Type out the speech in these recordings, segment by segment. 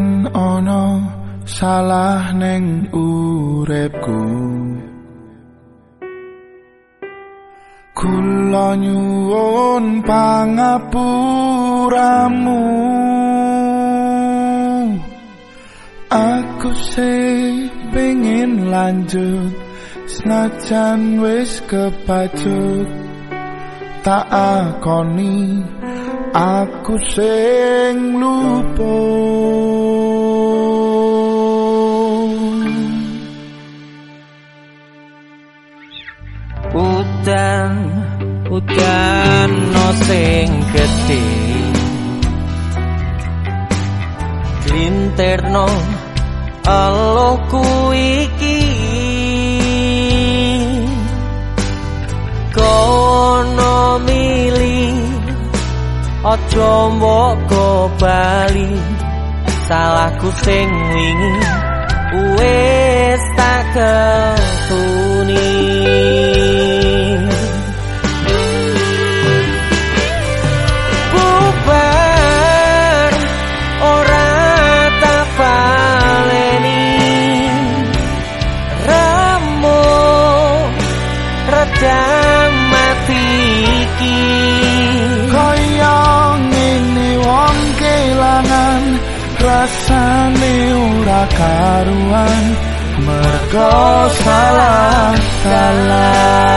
yen ana salah ning uripku. Kula nyuwun pangapuramu. Aku se pengen lanjut senajan wis kepacut tak akoni aku sing lupa sing gedhe. Glinterno aloku iki? Kono mili aja mbok bali. Salahku sing wingi wis tak karuan mergo salah salah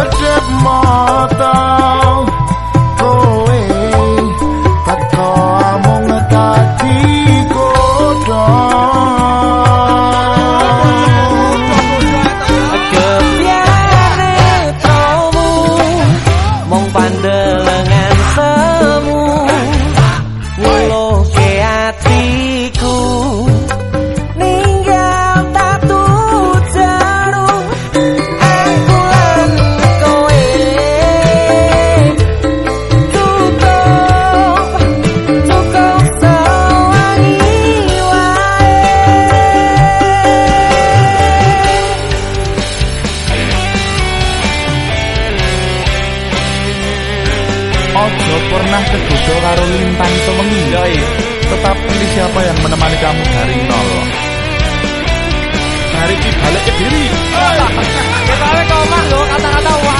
Ojo Tetap pilih siapa yang menemani kamu dari nol. Hari ini balik ke diri. Kita balik ke omah loh, kata-kata wah.